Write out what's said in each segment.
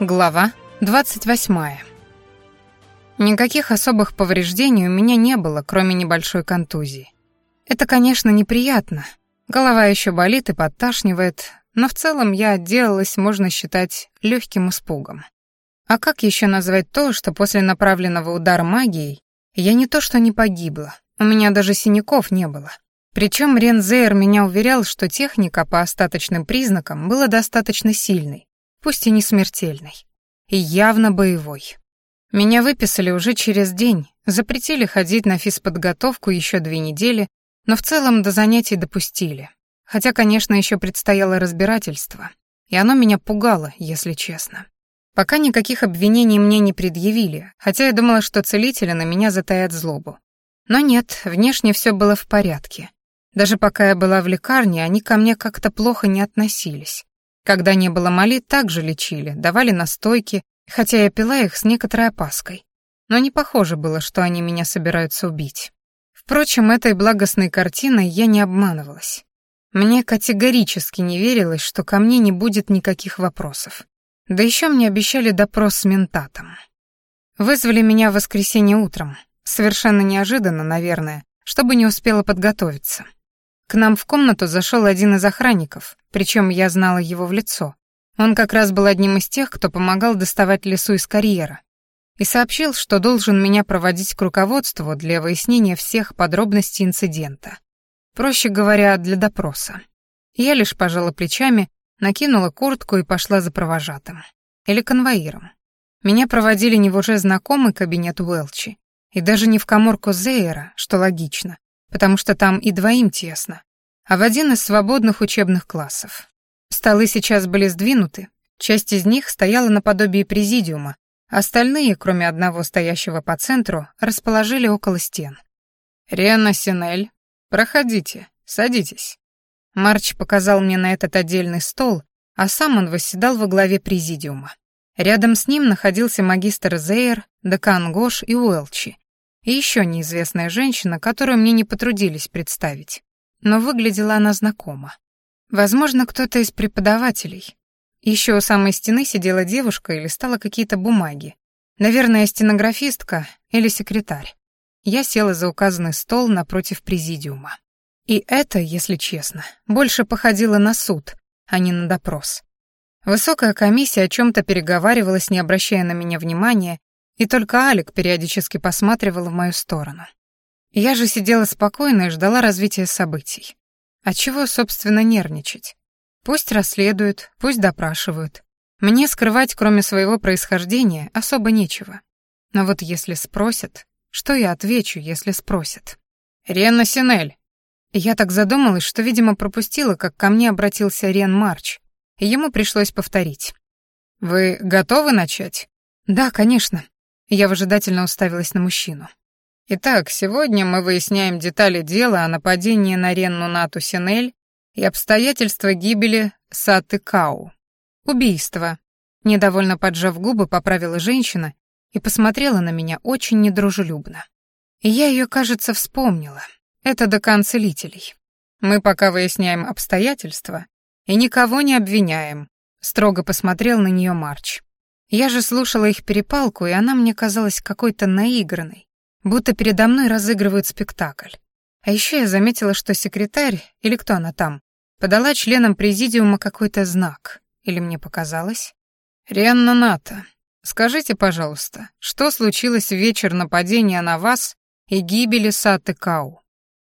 Глава 28. Никаких особых повреждений у меня не было, кроме небольшой контузии. Это, конечно, неприятно. Голова еще болит и подташнивает, но в целом я отделалась, можно считать, легким испугом. А как еще назвать то, что после направленного удара магией я не то что не погибла, у меня даже синяков не было. Причем Рензейр меня уверял, что техника по остаточным признакам была достаточно сильной, пусть и не смертельной, и явно боевой. Меня выписали уже через день, запретили ходить на физподготовку еще две недели, но в целом до занятий допустили. Хотя, конечно, еще предстояло разбирательство, и оно меня пугало, если честно. Пока никаких обвинений мне не предъявили, хотя я думала, что целители на меня затаят злобу. Но нет, внешне все было в порядке. Даже пока я была в лекарне, они ко мне как-то плохо не относились. Когда не было мали, также лечили, давали настойки, хотя я пила их с некоторой опаской. Но не похоже было, что они меня собираются убить. Впрочем, этой благостной картиной я не обманывалась. Мне категорически не верилось, что ко мне не будет никаких вопросов. Да еще мне обещали допрос с ментатом. Вызвали меня в воскресенье утром. Совершенно неожиданно, наверное, чтобы не успела подготовиться. К нам в комнату зашел один из охранников, причем я знала его в лицо. Он как раз был одним из тех, кто помогал доставать лесу из карьера, и сообщил, что должен меня проводить к руководству для выяснения всех подробностей инцидента. Проще говоря, для допроса. Я лишь пожала плечами, накинула куртку и пошла за провожатым. Или конвоиром. Меня проводили не в уже знакомый кабинет Уэлчи, и даже не в коморку Зейера, что логично, потому что там и двоим тесно, а в один из свободных учебных классов. Столы сейчас были сдвинуты, часть из них стояла наподобие президиума, остальные, кроме одного стоящего по центру, расположили около стен. «Рена Синель, проходите, садитесь». Марч показал мне на этот отдельный стол, а сам он восседал во главе президиума. Рядом с ним находился магистр Зейер, декан Гош и Уэлчи, и еще неизвестная женщина, которую мне не потрудились представить. Но выглядела она знакомо. Возможно, кто-то из преподавателей. Еще у самой стены сидела девушка или стала какие-то бумаги. Наверное, стенографистка или секретарь. Я села за указанный стол напротив президиума. И это, если честно, больше походило на суд, а не на допрос. Высокая комиссия о чем-то переговаривалась, не обращая на меня внимания, и только Алик периодически посматривал в мою сторону. Я же сидела спокойно и ждала развития событий. А чего, собственно, нервничать? Пусть расследуют, пусть допрашивают. Мне скрывать, кроме своего происхождения, особо нечего. Но вот если спросят, что я отвечу, если спросят? «Ренна Синель!» Я так задумалась, что, видимо, пропустила, как ко мне обратился Рен Марч, и ему пришлось повторить. «Вы готовы начать?» «Да, конечно», я выжидательно уставилась на мужчину. Итак, сегодня мы выясняем детали дела о нападении на Ренну Нату Синель и обстоятельства гибели Саты Кау. Убийство. Недовольно поджав губы, поправила женщина и посмотрела на меня очень недружелюбно. И я ее, кажется, вспомнила. Это декан целителей. Мы пока выясняем обстоятельства и никого не обвиняем, строго посмотрел на нее Марч. Я же слушала их перепалку, и она мне казалась какой-то наигранной, будто передо мной разыгрывают спектакль. А еще я заметила, что секретарь, или кто она там, подала членам президиума какой-то знак. Или мне показалось? Рианна Ната, скажите, пожалуйста, что случилось в вечер нападения на вас и гибели Саты Кау?»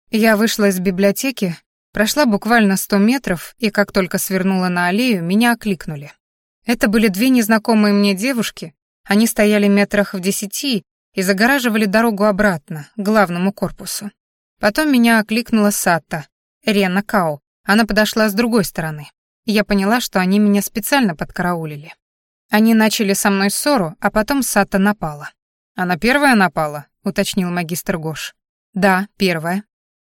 Я вышла из библиотеки, прошла буквально сто метров, и как только свернула на аллею, меня окликнули. Это были две незнакомые мне девушки. Они стояли метрах в десяти и загораживали дорогу обратно, к главному корпусу. Потом меня окликнула Сатта Рена Као. Она подошла с другой стороны. Я поняла, что они меня специально подкараулили. Они начали со мной ссору, а потом Сатта напала. «Она первая напала?» — уточнил магистр Гош. «Да, первая».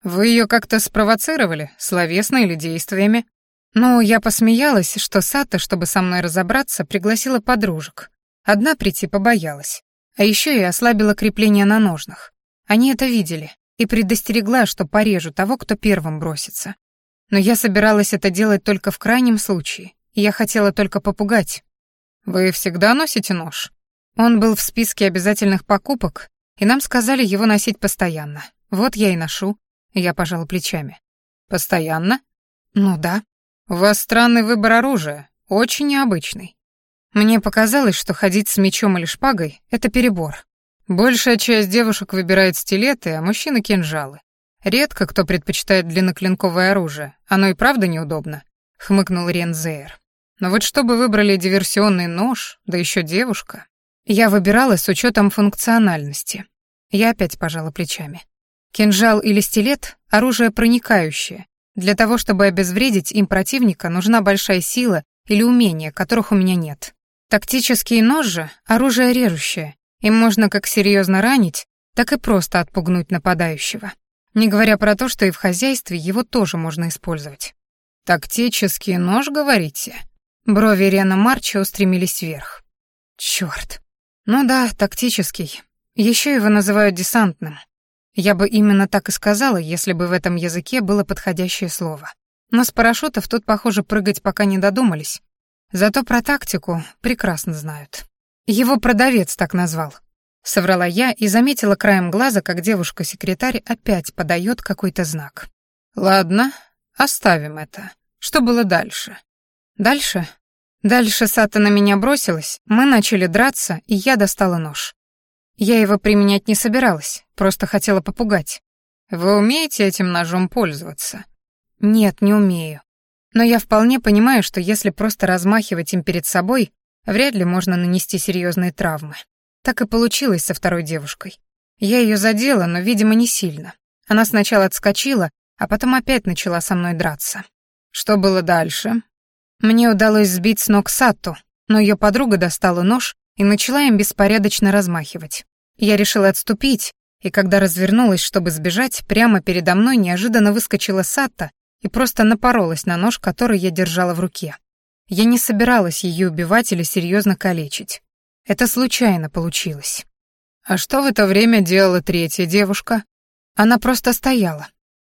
«Вы ее как-то спровоцировали, словесно или действиями?» Но я посмеялась, что Сата, чтобы со мной разобраться, пригласила подружек. Одна прийти побоялась. А еще и ослабила крепление на ножнах. Они это видели и предостерегла, что порежу того, кто первым бросится. Но я собиралась это делать только в крайнем случае, я хотела только попугать. «Вы всегда носите нож?» Он был в списке обязательных покупок, и нам сказали его носить постоянно. Вот я и ношу. Я пожала плечами. «Постоянно?» «Ну да», странный выбор оружия очень необычный. Мне показалось, что ходить с мечом или шпагой — это перебор. Большая часть девушек выбирает стилеты, а мужчины — кинжалы. Редко кто предпочитает длинноклинковое оружие, оно и правда неудобно», — хмыкнул Рензеер. «Но вот чтобы выбрали диверсионный нож, да еще девушка...» Я выбирала с учетом функциональности. Я опять пожала плечами. Кинжал или стилет — оружие проникающее, для того, чтобы обезвредить им противника, нужна большая сила или умение, которых у меня нет. Тактические нож же — оружие режущее. Им можно как серьезно ранить, так и просто отпугнуть нападающего. Не говоря про то, что и в хозяйстве его тоже можно использовать. «Тактический нож, говорите?» Брови Рена Марча устремились вверх. Черт. Ну да, тактический. Еще его называют десантным. Я бы именно так и сказала, если бы в этом языке было подходящее слово. Но с парашютов тут, похоже, прыгать пока не додумались. Зато про тактику прекрасно знают. Его продавец так назвал. Соврала я и заметила краем глаза, как девушка-секретарь опять подает какой-то знак. «Ладно, оставим это. Что было дальше?» «Дальше?» Дальше Сата на меня бросилась, мы начали драться, и я достала нож. Я его применять не собиралась, просто хотела попугать. Вы умеете этим ножом пользоваться? Нет, не умею. Но я вполне понимаю, что если просто размахивать им перед собой, вряд ли можно нанести серьезные травмы. Так и получилось со второй девушкой. Я ее задела, но, видимо, не сильно. Она сначала отскочила, а потом опять начала со мной драться. Что было дальше? Мне удалось сбить с ног Сату, но ее подруга достала нож и начала им беспорядочно размахивать. Я решила отступить, и когда развернулась, чтобы сбежать, прямо передо мной неожиданно выскочила Сатта и просто напоролась на нож, который я держала в руке. Я не собиралась ее убивать или серьезно калечить. Это случайно получилось. «А что в это время делала третья девушка?» Она просто стояла.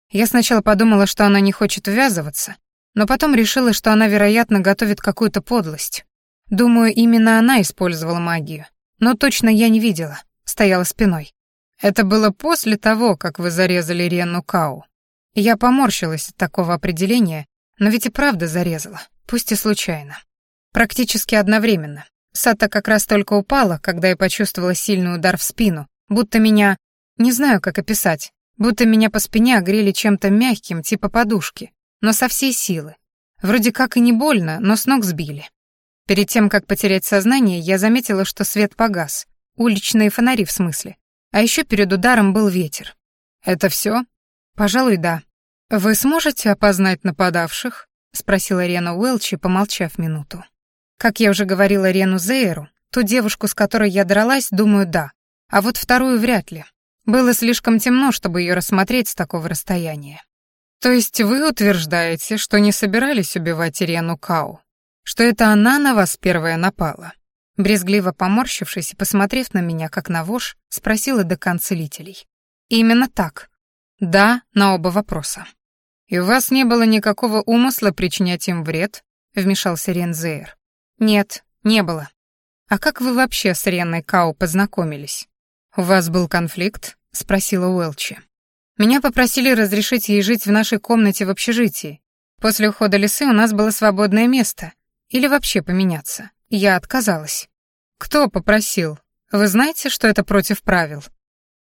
Я сначала подумала, что она не хочет ввязываться, но потом решила, что она, вероятно, готовит какую-то подлость. Думаю, именно она использовала магию. Но точно я не видела. Стояла спиной. Это было после того, как вы зарезали Ренну Кау. Я поморщилась от такого определения, но ведь и правда зарезала, пусть и случайно. Практически одновременно. Сата как раз только упала, когда я почувствовала сильный удар в спину, будто меня... Не знаю, как описать. Будто меня по спине огрели чем-то мягким, типа подушки, но со всей силы. Вроде как и не больно, но с ног сбили. Перед тем, как потерять сознание, я заметила, что свет погас. Уличные фонари, в смысле. А еще перед ударом был ветер. «Это все? «Пожалуй, да». «Вы сможете опознать нападавших?» — спросила Рена Уэлчи, помолчав минуту. «Как я уже говорила Рену Зейеру, ту девушку, с которой я дралась, думаю, да. А вот вторую вряд ли. Было слишком темно, чтобы ее рассмотреть с такого расстояния». «То есть вы утверждаете, что не собирались убивать Рену Кау?» что это она на вас первая напала?» Брезгливо поморщившись и посмотрев на меня, как на вож, спросила декан целителей. «Именно так. Да, на оба вопроса». «И у вас не было никакого умысла причинять им вред?» — вмешался Рензейр. «Нет, не было. А как вы вообще с Ренной Кау познакомились?» «У вас был конфликт?» — спросила Уэлчи. «Меня попросили разрешить ей жить в нашей комнате в общежитии. После ухода лисы у нас было свободное место, или вообще поменяться. Я отказалась. Кто попросил? Вы знаете, что это против правил?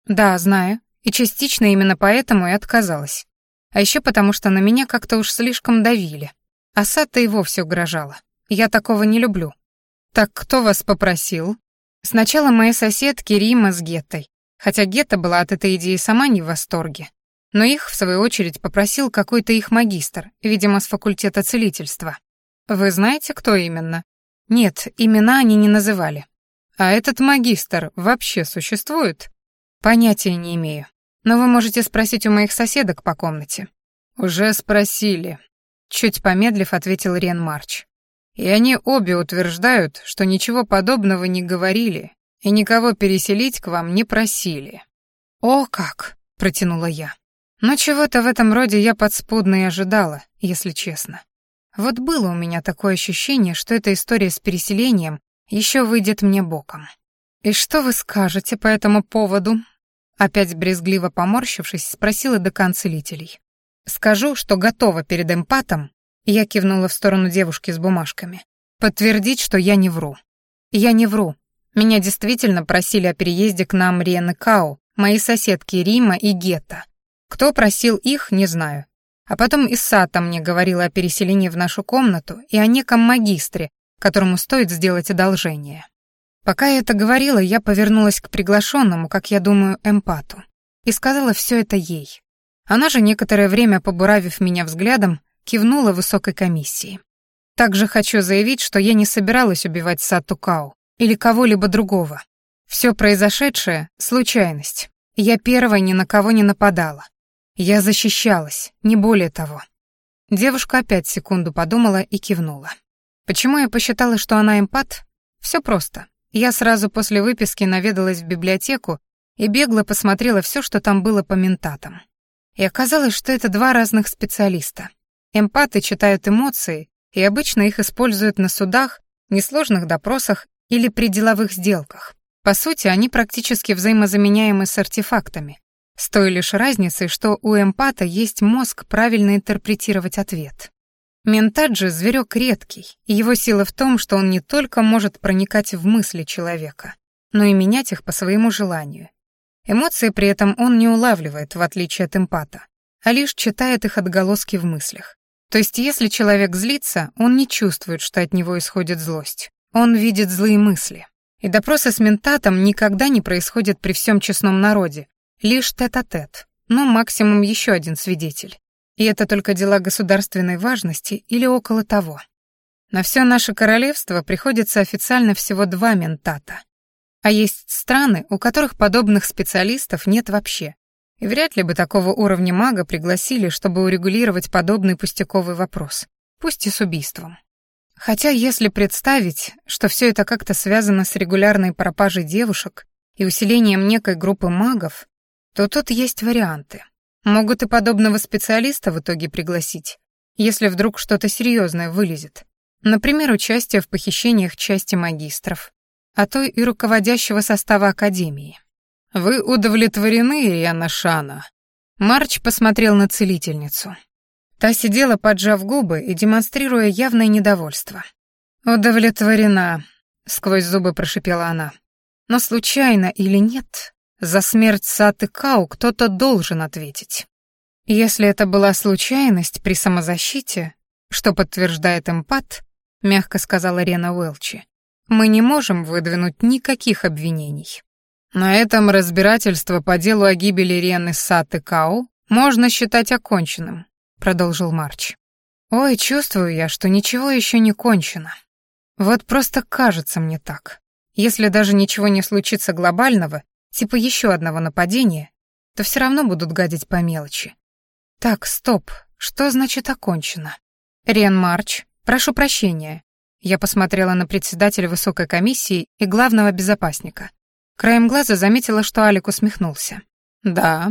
Да, знаю. И частично именно поэтому и отказалась. А еще потому, что на меня как-то уж слишком давили. Асад то и вовсе угрожала. Я такого не люблю. Так кто вас попросил? Сначала моя соседки Рима с Геттой. Хотя Гетта была от этой идеи сама не в восторге. Но их, в свою очередь, попросил какой-то их магистр, видимо, с факультета целительства. Вы знаете, кто именно? Нет, имена они не называли. А этот магистр вообще существует? Понятия не имею. Но вы можете спросить у моих соседок по комнате. Уже спросили. Чуть помедлив, ответил Рен Марч. И они обе утверждают, что ничего подобного не говорили и никого переселить к вам не просили. О, как, протянула я. Но чего-то в этом роде я подспудно и ожидала, если честно. Вот было у меня такое ощущение, что эта история с переселением еще выйдет мне боком. «И что вы скажете по этому поводу?» Опять брезгливо поморщившись, спросила декан целителей. «Скажу, что готова перед эмпатом», я кивнула в сторону девушки с бумажками, «подтвердить, что я не вру». «Я не вру. Меня действительно просили о переезде к нам Рены Кау, мои соседки Рима и Гетта. Кто просил их, не знаю а потом и Сатом мне говорила о переселении в нашу комнату и о неком магистре, которому стоит сделать одолжение. Пока я это говорила, я повернулась к приглашенному, как я думаю, эмпату, и сказала все это ей. Она же, некоторое время побуравив меня взглядом, кивнула высокой комиссии. Также хочу заявить, что я не собиралась убивать Сату Кау или кого-либо другого. Все произошедшее — случайность. Я первой ни на кого не нападала. Я защищалась, не более того. Девушка опять секунду подумала и кивнула. Почему я посчитала, что она эмпат? Все просто. Я сразу после выписки наведалась в библиотеку и бегло посмотрела все, что там было по ментатам. И оказалось, что это два разных специалиста. Эмпаты читают эмоции и обычно их используют на судах, несложных допросах или при деловых сделках. По сути, они практически взаимозаменяемы с артефактами, лишь разницы, что у эмпата есть мозг правильно интерпретировать ответ. Ментаджи — зверек редкий, и его сила в том, что он не только может проникать в мысли человека, но и менять их по своему желанию. Эмоции при этом он не улавливает, в отличие от эмпата, а лишь читает их отголоски в мыслях. То есть если человек злится, он не чувствует, что от него исходит злость. Он видит злые мысли. И допросы с ментатом никогда не происходят при всем честном народе, Лишь тет-а-тет, -тет, но максимум еще один свидетель. И это только дела государственной важности или около того. На все наше королевство приходится официально всего два ментата. А есть страны, у которых подобных специалистов нет вообще. И вряд ли бы такого уровня мага пригласили, чтобы урегулировать подобный пустяковый вопрос, пусть и с убийством. Хотя если представить, что все это как-то связано с регулярной пропажей девушек и усилением некой группы магов, то Тут есть варианты. Могут и подобного специалиста в итоге пригласить, если вдруг что-то серьезное вылезет. Например, участие в похищениях части магистров, а то и руководящего состава Академии. «Вы удовлетворены, Ириана Шана?» Марч посмотрел на целительницу. Та сидела, поджав губы и демонстрируя явное недовольство. «Удовлетворена», — сквозь зубы прошипела она. «Но случайно или нет, Засмерть Саты Кау кто-то должен ответить. Если это была случайность при самозащите, что подтверждает эмпат, мягко сказала Рена Уэлчи, мы не можем выдвинуть никаких обвинений. На этом разбирательство по делу о гибели Рены Саты Кау можно считать оконченным, продолжил Марч. Ой, чувствую я, что ничего еще не кончено. Вот просто кажется мне так. Если даже ничего не случится глобального, типа еще одного нападения, то все равно будут гадить по мелочи. Так, стоп, что значит окончено? Рен Марч, прошу прощения. Я посмотрела на председателя высокой комиссии и главного безопасника. Краем глаза заметила, что Алик усмехнулся. «Да.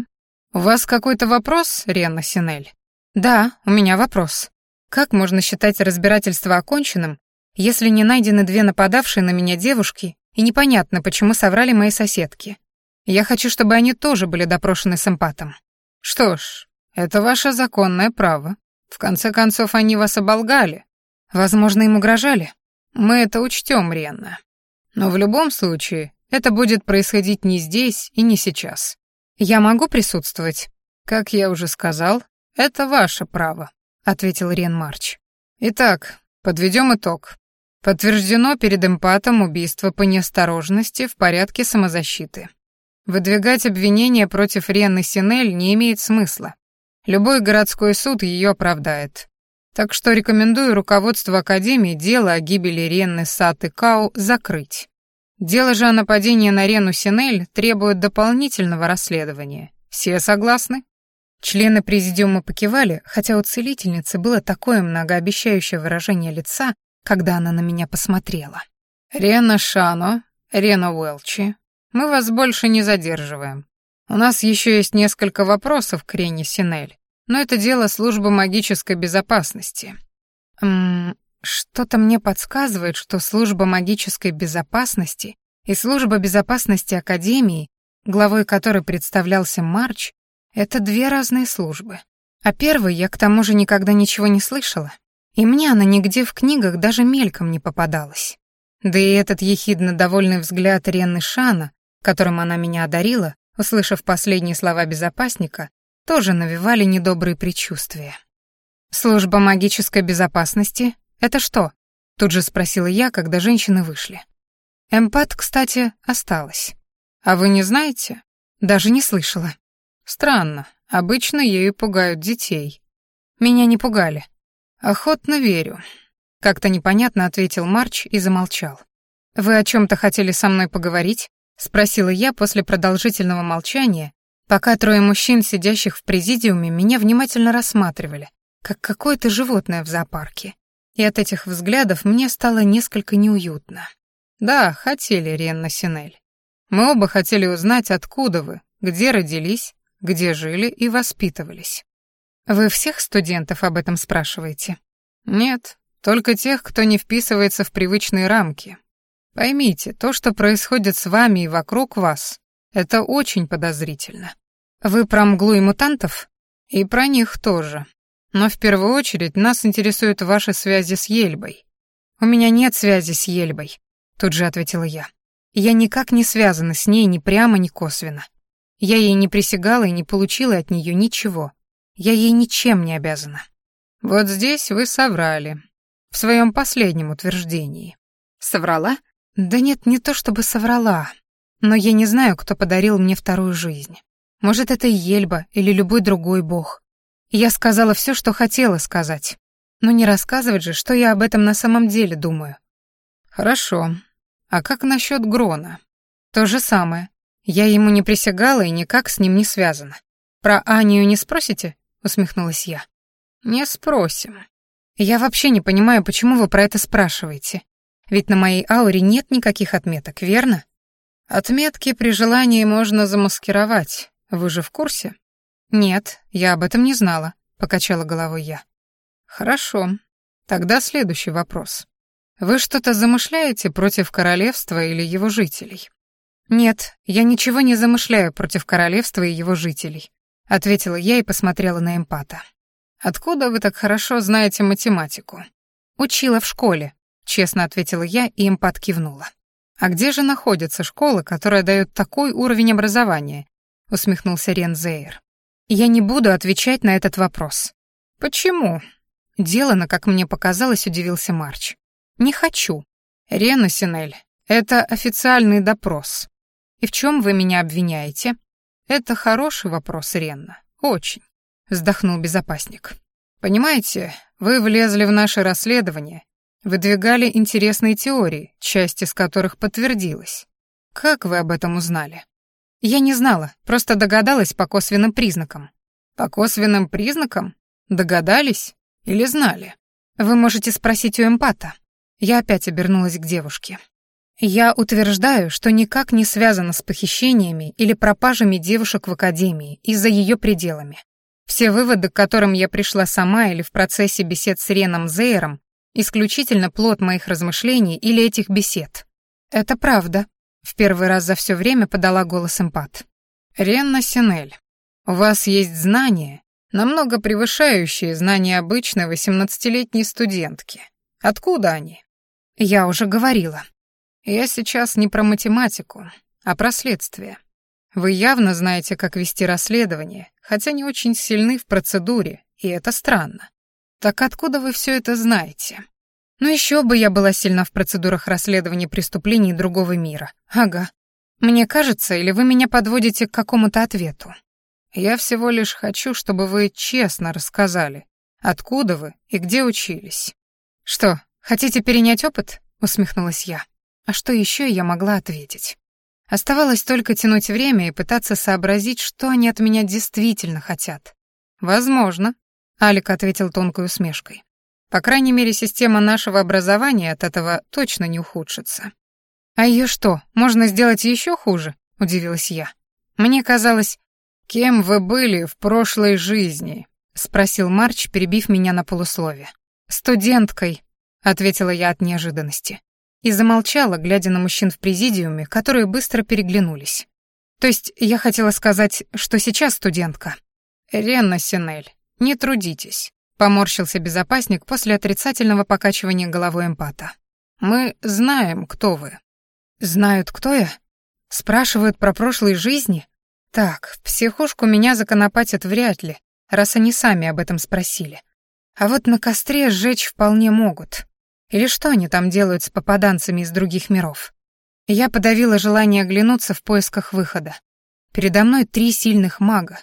У вас какой-то вопрос, Ренна Синель?» «Да, у меня вопрос. Как можно считать разбирательство оконченным, если не найдены две нападавшие на меня девушки и непонятно, почему соврали мои соседки. Я хочу, чтобы они тоже были допрошены с эмпатом. Что ж, это ваше законное право. В конце концов, они вас оболгали. Возможно, им угрожали. Мы это учтем, Ренна. Но в любом случае, это будет происходить не здесь и не сейчас. Я могу присутствовать? Как я уже сказал, это ваше право, ответил Рен Марч. Итак, подведем итог. Подтверждено перед эмпатом убийство по неосторожности в порядке самозащиты. Выдвигать обвинения против Ренны Синель не имеет смысла. Любой городской суд ее оправдает. Так что рекомендую руководству Академии дело о гибели Ренны Саты Кау закрыть. Дело же о нападении на Рену Синель требует дополнительного расследования. Все согласны? Члены президиума покивали, хотя у целительницы было такое многообещающее выражение лица, когда она на меня посмотрела. «Рена Шано, Рена Уэлчи, мы вас больше не задерживаем. У нас еще есть несколько вопросов к Рене Синель, но это дело службы магической безопасности. Ммм, что-то мне подсказывает, что служба магической безопасности и служба безопасности Академии, главой которой представлялся Марч, это две разные службы. А первой я к тому же никогда ничего не слышала, и мне она нигде в книгах даже мельком не попадалась. Да и этот ехидно довольный взгляд Ренны Шана, которым она меня одарила, услышав последние слова безопасника, тоже навевали недобрые предчувствия. «Служба магической безопасности — это что?» — тут же спросила я, когда женщины вышли. Эмпат, кстати, осталась. «А вы не знаете?» «Даже не слышала». «Странно. Обычно ею пугают детей». «Меня не пугали». «Охотно верю», — как-то непонятно ответил Марч и замолчал. «Вы о чем то хотели со мной поговорить?» Спросила я после продолжительного молчания, пока трое мужчин, сидящих в президиуме, меня внимательно рассматривали, как какое-то животное в зоопарке. И от этих взглядов мне стало несколько неуютно. Да, хотели, Ренна Синель. Мы оба хотели узнать, откуда вы, где родились, где жили и воспитывались. Вы всех студентов об этом спрашиваете? Нет, только тех, кто не вписывается в привычные рамки, Поймите, то, что происходит с вами и вокруг вас, это очень подозрительно. Вы про мглу и мутантов? И про них тоже. Но в первую очередь нас интересуют ваши связи с Ельбой. У меня нет связи с Ельбой, тут же ответила я. Я никак не связана с ней ни прямо, ни косвенно. Я ей не присягала и не получила от нее ничего. Я ей ничем не обязана. Вот здесь вы соврали. В своем последнем утверждении. Соврала? Да нет, не то чтобы соврала. Но я не знаю, кто подарил мне вторую жизнь. Может, это Ельба или любой другой бог. Я сказала все, что хотела сказать. Но не рассказывать же, что я об этом на самом деле думаю. Хорошо. А как насчет Грона? То же самое. Я ему не присягала и никак с ним не связана. Про Анию не спросите? усмехнулась я. Не спросим. Я вообще Ведь на моей ауре нет никаких отметок, верно? Отметки при желании можно замаскировать. Вы же в курсе? Нет, я об этом не знала, покачала головой я. Хорошо. Тогда следующий вопрос. Вы что-то замышляете против королевства или его жителей? Нет, я ничего не замышляю против королевства и его жителей, ответила я и посмотрела на эмпата. Откуда вы так хорошо знаете математику? Учила в школе, честно ответила я, и им подкивнула. «А где же находятся школы, которые дают такой уровень образования?» — усмехнулся Рензейр. «Я не буду отвечать на этот вопрос». «Почему?» — делано, как мне показалось, удивился Марч. «Не хочу». «Рена Синель, это официальный допрос». «И в чем вы меня обвиняете?» «Это хороший вопрос, Ренна. Очень», — вздохнул безопасник. «Понимаете, вы влезли в наше расследование Выдвигали интересные теории, часть из которых подтвердилась. Как вы об этом узнали? Я не знала, просто догадалась по косвенным признакам. По косвенным признакам? Догадались или знали? Вы можете спросить у эмпата. Я опять обернулась к девушке. Я утверждаю, что никак не связано с похищениями или пропажами девушек в академии и за ее пределами. Все выводы, к которым я пришла сама или в процессе бесед с Реном Зейером, исключительно плод моих размышлений или этих бесед. «Это правда», — в первый раз за все время подала голос Эмпат. «Ренна Синель, у вас есть знания, намного превышающие знания обычной 18-летней студентки. Откуда они?» «Я уже говорила». «Я сейчас не про математику, а про следствие. Вы явно знаете, как вести расследование, хотя не очень сильны в процедуре, и это странно. Так откуда вы все это знаете? Ну еще бы я была сильна в процедурах расследования преступлений другого мира. Ага. Мне кажется, или вы меня подводите к какому-то ответу? Я всего лишь хочу, чтобы вы честно рассказали, откуда вы и где учились. Что, хотите перенять опыт? Усмехнулась я. А что еще я могла ответить? Оставалось только тянуть время и пытаться сообразить, что они от меня действительно хотят. Возможно, Алик ответил тонкой усмешкой. По крайней мере, система нашего образования от этого точно не ухудшится. «А ее что, можно сделать еще хуже?» — удивилась я. Мне казалось... «Кем вы были в прошлой жизни?» — спросил Марч, перебив меня на полуслове. «Студенткой», — ответила я от неожиданности. И замолчала, глядя на мужчин в президиуме, которые быстро переглянулись. То есть я хотела сказать, что сейчас студентка. «Ренна Синель, не трудитесь», — поморщился безопасник после отрицательного покачивания головой эмпата. «Мы знаем, кто вы». «Знают, кто я? Спрашивают про прошлые жизни? Так, в психушку меня законопатят вряд ли, раз они сами об этом спросили. А вот на костре сжечь вполне могут. Или что они там делают с попаданцами из других миров?» Я подавила желание оглянуться в поисках выхода. Передо мной три сильных мага,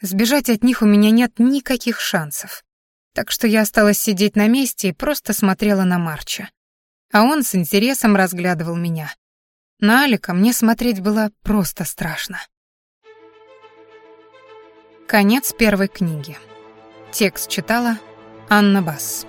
Сбежать от них у меня нет никаких шансов. Так что я осталась сидеть на месте и просто смотрела на Марча. А он с интересом разглядывал меня. На Алика мне смотреть было просто страшно. Конец первой книги. Текст читала Анна Басс.